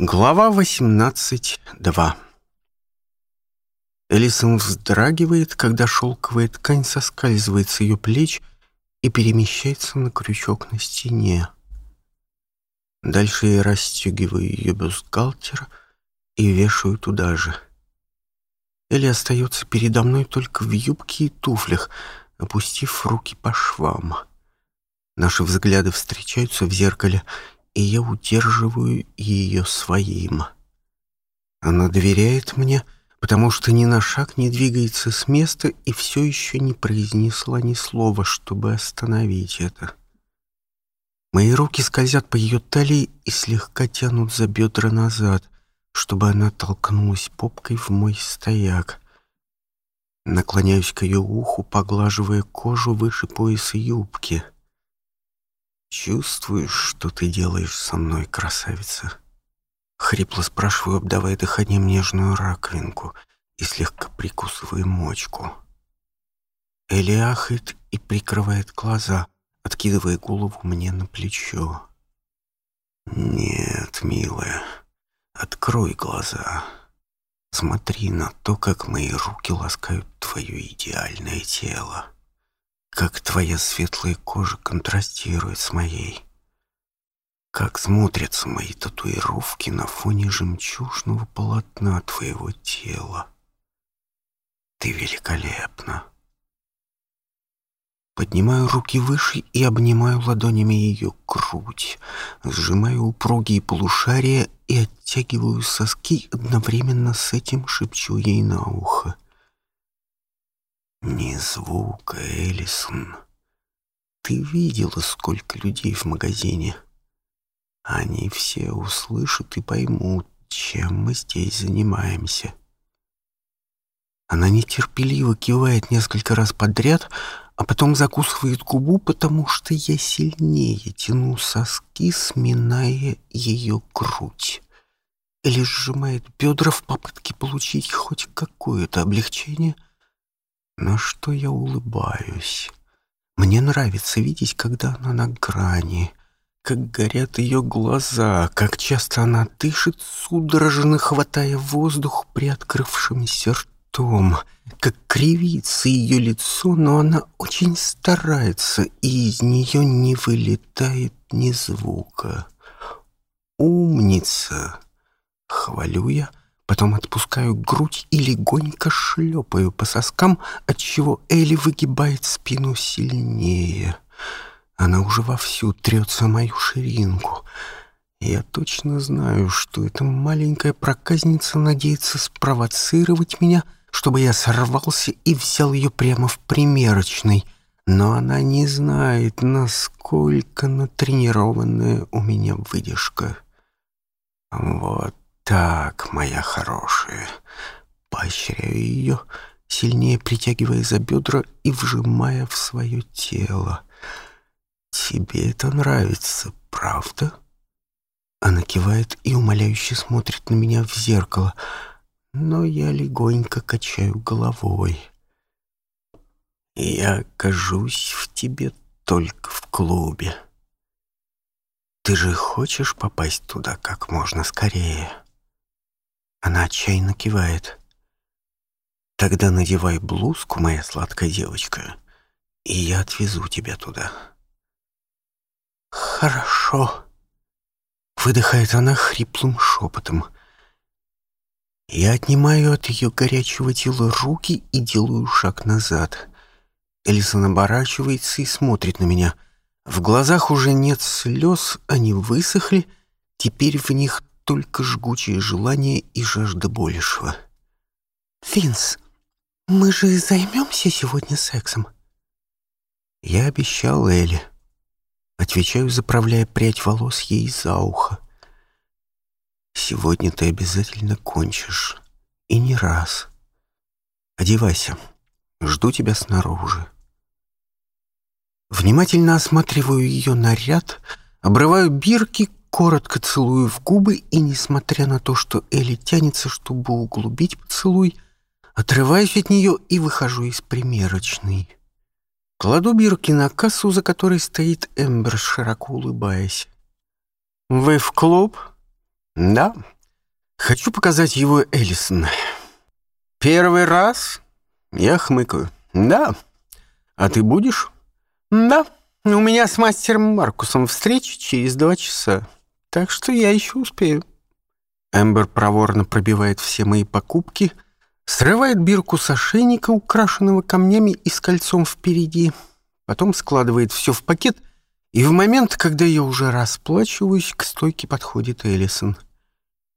Глава 18.2 Элисон вздрагивает, когда шелковая ткань соскальзывает с ее плеч и перемещается на крючок на стене. Дальше я расстегиваю ее бюстгальтер и вешаю туда же. Элли остается передо мной только в юбке и туфлях, опустив руки по швам. Наши взгляды встречаются в зеркале — и я удерживаю ее своим. Она доверяет мне, потому что ни на шаг не двигается с места и все еще не произнесла ни слова, чтобы остановить это. Мои руки скользят по ее талии и слегка тянут за бедра назад, чтобы она толкнулась попкой в мой стояк. Наклоняюсь к ее уху, поглаживая кожу выше пояса юбки — «Чувствуешь, что ты делаешь со мной, красавица?» Хрипло спрашиваю, обдавая дыханием нежную раковинку и слегка прикусывая мочку. Элли и прикрывает глаза, откидывая голову мне на плечо. «Нет, милая, открой глаза. Смотри на то, как мои руки ласкают твое идеальное тело» как твоя светлая кожа контрастирует с моей, как смотрятся мои татуировки на фоне жемчужного полотна твоего тела. Ты великолепна. Поднимаю руки выше и обнимаю ладонями ее грудь, сжимаю упругие полушария и оттягиваю соски, одновременно с этим шепчу ей на ухо — ни звука, Элисон. Ты видела, сколько людей в магазине. Они все услышат и поймут, чем мы здесь занимаемся. Она нетерпеливо кивает несколько раз подряд, а потом закусывает губу, потому что я сильнее тяну соски, сминая ее грудь. Или сжимает бедра в попытке получить хоть какое-то облегчение — но что я улыбаюсь. Мне нравится видеть, когда она на грани, как горят ее глаза, как часто она дышит, судорожно хватая воздух приоткрывшимся ртом, как кривится ее лицо, но она очень старается, и из нее не вылетает ни звука. «Умница!» — хвалю я — Потом отпускаю грудь и легонько шлепаю по соскам, отчего Элли выгибает спину сильнее. Она уже вовсю трется мою ширинку. Я точно знаю, что эта маленькая проказница надеется спровоцировать меня, чтобы я сорвался и взял ее прямо в примерочной. Но она не знает, насколько натренированная у меня выдержка. Вот так, моя хорошая, поощряю ее, сильнее притягивая за бедра и вжимая в свое тело. Тебе это нравится, правда? Она кивает и умоляюще смотрит на меня в зеркало, но я легонько качаю головой. Я кажусь в тебе только в клубе. Ты же хочешь попасть туда как можно скорее?» Она отчаянно кивает. «Тогда надевай блузку, моя сладкая девочка, и я отвезу тебя туда». «Хорошо», — выдыхает она хриплым шепотом. Я отнимаю от ее горячего тела руки и делаю шаг назад. Элисон оборачивается и смотрит на меня. В глазах уже нет слез, они высохли, теперь в них только жгучее желание и жажда большего. «Финс, мы же займемся сегодня сексом?» Я обещал Элли. Отвечаю, заправляя прядь волос ей за ухо. «Сегодня ты обязательно кончишь. И не раз. Одевайся. Жду тебя снаружи». Внимательно осматриваю ее наряд, обрываю бирки, коротко целую в губы и, несмотря на то, что Элли тянется, чтобы углубить поцелуй, отрываюсь от нее и выхожу из примерочной. Кладу бирки на кассу, за которой стоит Эмбер, широко улыбаясь. «Вы в клуб?» «Да. Хочу показать его Эллисон». «Первый раз?» Я хмыкаю. «Да. А ты будешь?» «Да. У меня с мастером Маркусом встреча через два часа. Так что я еще успею». Эмбер проворно пробивает все мои покупки, срывает бирку с ошейника, украшенного камнями и с кольцом впереди, потом складывает все в пакет, и в момент, когда я уже расплачиваюсь, к стойке подходит Эллисон.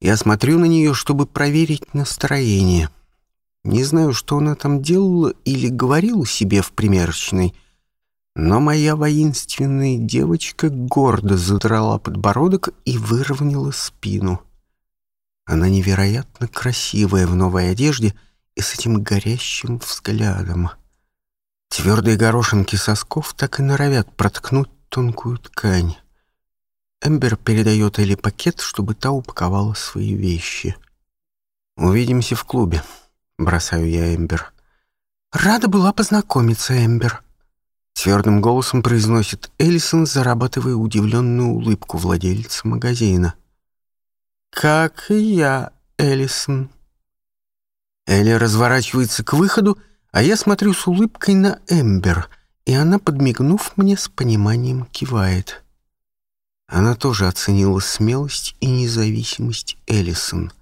Я смотрю на нее, чтобы проверить настроение. Не знаю, что она там делала или говорила себе в примерочной — но моя воинственная девочка гордо задрала подбородок и выровняла спину. Она невероятно красивая в новой одежде и с этим горящим взглядом. Твердые горошинки сосков так и норовят проткнуть тонкую ткань. Эмбер передает Элли пакет, чтобы та упаковала свои вещи. «Увидимся в клубе», — бросаю я Эмбер. «Рада была познакомиться, Эмбер», Твердым голосом произносит Эльсон, зарабатывая удивленную улыбку владельца магазина. «Как и я, Эллисон». Элли разворачивается к выходу, а я смотрю с улыбкой на Эмбер, и она, подмигнув мне, с пониманием кивает. Она тоже оценила смелость и независимость Эллисон.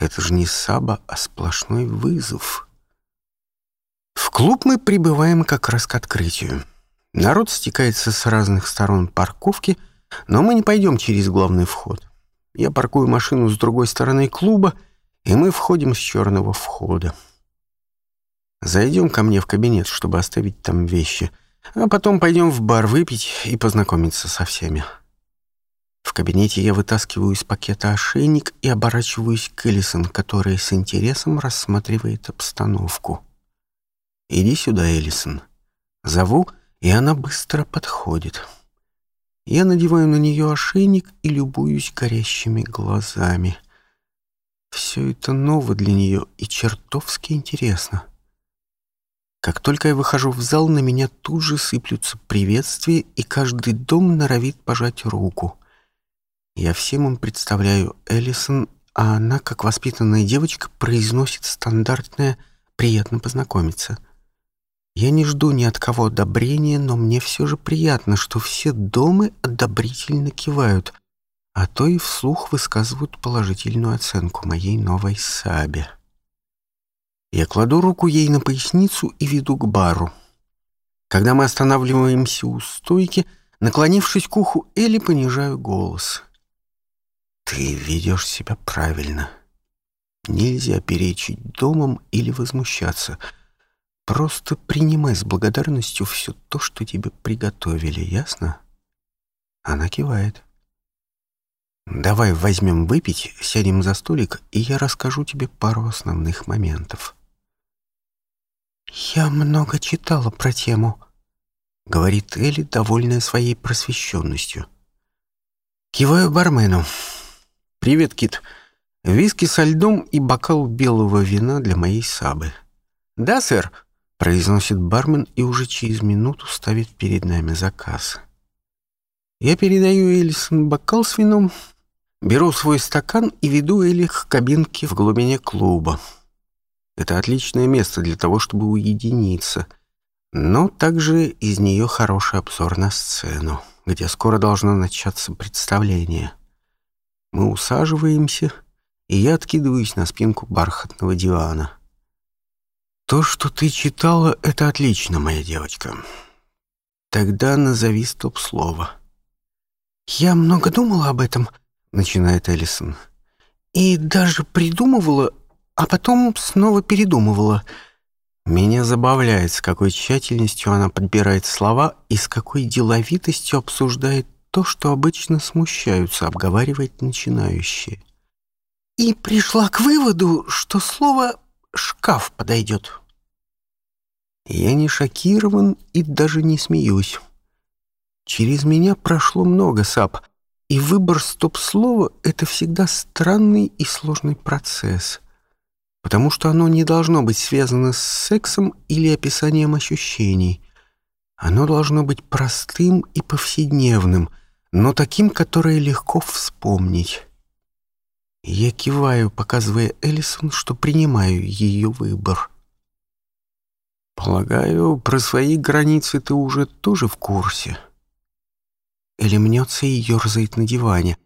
Это же не Саба, а сплошной вызов клуб мы прибываем как раз к открытию. Народ стекается с разных сторон парковки, но мы не пойдем через главный вход. Я паркую машину с другой стороны клуба, и мы входим с черного входа. Зайдем ко мне в кабинет, чтобы оставить там вещи, а потом пойдем в бар выпить и познакомиться со всеми. В кабинете я вытаскиваю из пакета ошейник и оборачиваюсь к Эллисон, который с интересом рассматривает обстановку. Иди сюда, Элисон. Зову, и она быстро подходит. Я надеваю на нее ошейник и любуюсь горящими глазами. Все это ново для нее и чертовски интересно. Как только я выхожу в зал, на меня тут же сыплются приветствия, и каждый дом норовит пожать руку. Я всем им представляю Эллисон, а она, как воспитанная девочка, произносит стандартное «приятно познакомиться». Я не жду ни от кого одобрения, но мне все же приятно, что все дома одобрительно кивают, а то и вслух высказывают положительную оценку моей новой сабе. Я кладу руку ей на поясницу и веду к бару. Когда мы останавливаемся у стойки, наклонившись к уху Элли, понижаю голос. «Ты ведешь себя правильно. Нельзя перечить домом или возмущаться». Просто принимай с благодарностью все то, что тебе приготовили, ясно? Она кивает. Давай возьмем выпить, сядем за столик, и я расскажу тебе пару основных моментов. Я много читала про тему, говорит Элли, довольная своей просвещенностью. Киваю бармену. Привет, Кит. Виски со льдом и бокал белого вина для моей сабы. Да, сэр, произносит бармен и уже через минуту ставит перед нами заказ. Я передаю Элисон бокал с вином, беру свой стакан и веду Элли к кабинке в глубине клуба. Это отличное место для того, чтобы уединиться, но также из нее хороший обзор на сцену, где скоро должно начаться представление. Мы усаживаемся, и я откидываюсь на спинку бархатного дивана — то, что ты читала, это отлично, моя девочка. Тогда назови стоп-слово. Я много думала об этом, начинает Элисон, И даже придумывала, а потом снова передумывала. Меня забавляет, с какой тщательностью она подбирает слова и с какой деловитостью обсуждает то, что обычно смущаются обговаривать начинающие. И пришла к выводу, что слово «шкаф» подойдет. Я не шокирован и даже не смеюсь. Через меня прошло много сап, и выбор стоп-слова — это всегда странный и сложный процесс, потому что оно не должно быть связано с сексом или описанием ощущений. Оно должно быть простым и повседневным, но таким, которое легко вспомнить. Я киваю, показывая Элисон, что принимаю ее выбор. Полагаю, про свои границы ты уже тоже в курсе. Элли мнется и ерзает на диване.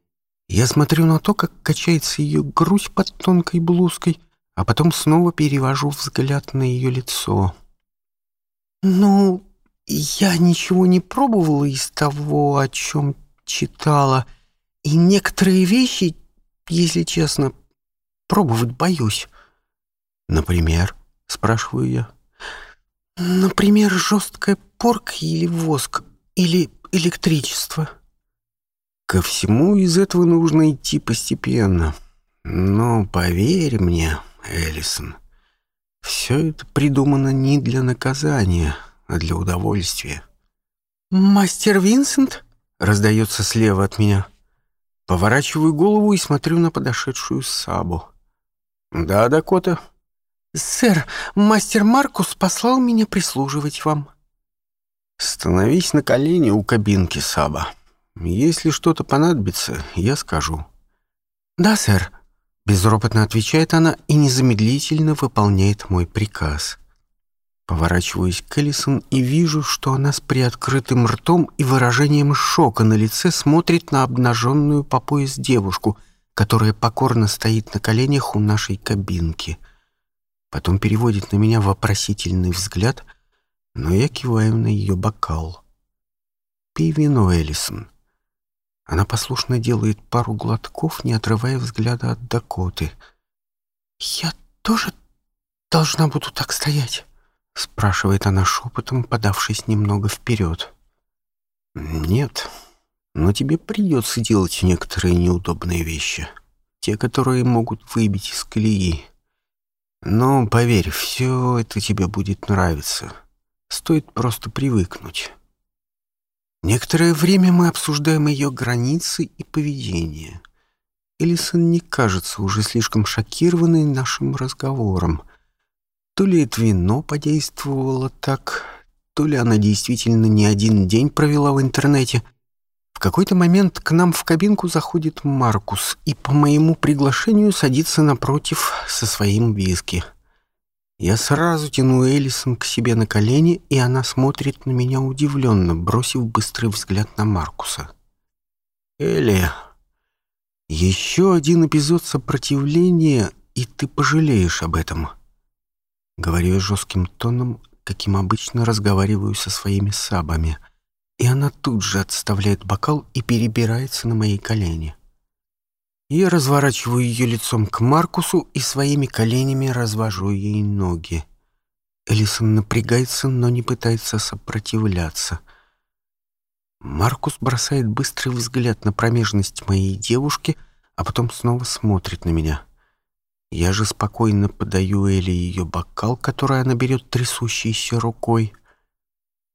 Я смотрю на то, как качается ее грудь под тонкой блузкой, а потом снова перевожу взгляд на ее лицо. «Ну, я ничего не пробовала из того, о чем читала, и некоторые вещи, если честно, пробовать боюсь». «Например?» — спрашиваю я. Например, жесткая порка или воск, или электричество. Ко всему из этого нужно идти постепенно. Но поверь мне, Эллисон, все это придумано не для наказания, а для удовольствия. «Мастер Винсент?» — раздается слева от меня. Поворачиваю голову и смотрю на подошедшую Сабу. «Да, Дакота», Сэр, мастер Маркус послал меня прислуживать вам. Становись на колени у кабинки, Саба. Если что-то понадобится, я скажу. Да, сэр. Безропотно отвечает она и незамедлительно выполняет мой приказ. Поворачиваюсь к Эллисон и вижу, что она с приоткрытым ртом и выражением шока на лице смотрит на обнаженную по пояс девушку, которая покорно стоит на коленях у нашей кабинки — потом переводит на меня вопросительный взгляд, но я киваю на ее бокал. «Пей вино, Элисон». Она послушно делает пару глотков, не отрывая взгляда от Дакоты. «Я тоже должна буду так стоять?» — спрашивает она шепотом, подавшись немного вперед. «Нет, но тебе придется делать некоторые неудобные вещи, те, которые могут выбить из колеи». Но поверь, все это тебе будет нравиться. Стоит просто привыкнуть. Некоторое время мы обсуждаем ее границы и поведение. Элисон не кажется уже слишком шокированной нашим разговором. То ли это вино подействовало так, то ли она действительно не один день провела в интернете, какой-то момент к нам в кабинку заходит Маркус и по моему приглашению садится напротив со своим виски. Я сразу тяну Элисон к себе на колени, и она смотрит на меня удивленно, бросив быстрый взгляд на Маркуса. «Элли, еще один эпизод сопротивления, и ты пожалеешь об этом», — говорю я жестким тоном, каким обычно разговариваю со своими сабами — и она тут же отставляет бокал и перебирается на мои колени. Я разворачиваю ее лицом к Маркусу и своими коленями развожу ей ноги. Элисон напрягается, но не пытается сопротивляться. Маркус бросает быстрый взгляд на промежность моей девушки, а потом снова смотрит на меня. Я же спокойно подаю Эли ее бокал, который она берет трясущейся рукой.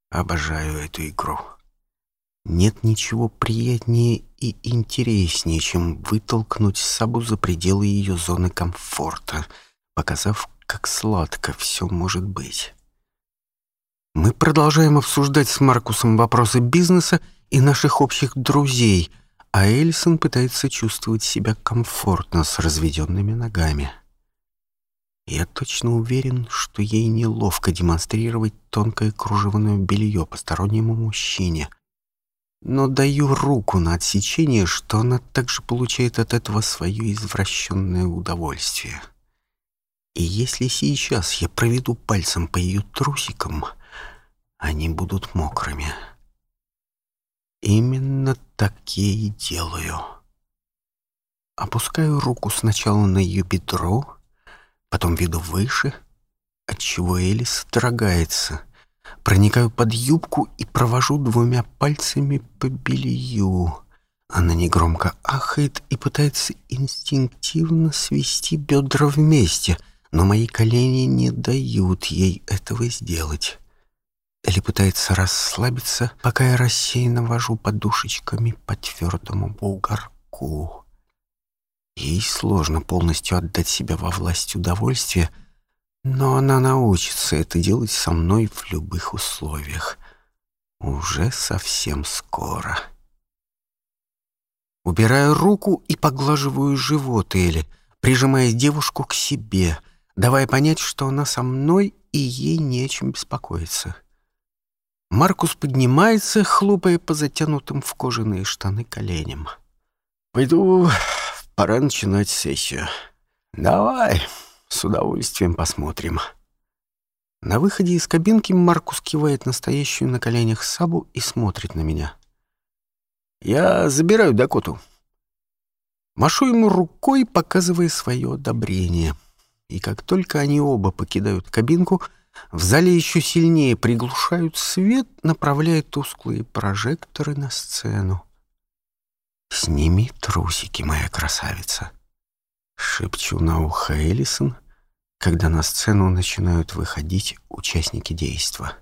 Обожаю эту игру. Нет ничего приятнее и интереснее, чем вытолкнуть Сабу за пределы ее зоны комфорта, показав, как сладко все может быть. Мы продолжаем обсуждать с Маркусом вопросы бизнеса и наших общих друзей, а Эльсон пытается чувствовать себя комфортно с разведенными ногами. Я точно уверен, что ей неловко демонстрировать тонкое кружевное белье постороннему мужчине. Но даю руку на отсечение, что она также получает от этого свое извращенное удовольствие. И если сейчас я проведу пальцем по ее трусикам, они будут мокрыми. Именно так я и делаю. Опускаю руку сначала на ее бедро, Потом веду выше, отчего Элис строгается. Проникаю под юбку и провожу двумя пальцами по белью. Она негромко ахает и пытается инстинктивно свести бедра вместе, но мои колени не дают ей этого сделать. Элли пытается расслабиться, пока я рассеянно вожу подушечками по твердому бугорку. Ей сложно полностью отдать себя во власть удовольствия, но она научится это делать со мной в любых условиях. Уже совсем скоро. Убираю руку и поглаживаю живот Эли, прижимая девушку к себе, давая понять, что она со мной и ей не о чем беспокоиться. Маркус поднимается, хлопая по затянутым в кожаные штаны коленям. «Пойду Пора начинать сессию. Давай, с удовольствием посмотрим. На выходе из кабинки Маркус кивает настоящую на коленях Сабу и смотрит на меня. Я забираю Дакоту. Машу ему рукой, показывая свое одобрение. И как только они оба покидают кабинку, в зале еще сильнее приглушают свет, направляя тусклые прожекторы на сцену. «Сними трусики, моя красавица!» Шепчу на ухо Элисон, когда на сцену начинают выходить участники действа.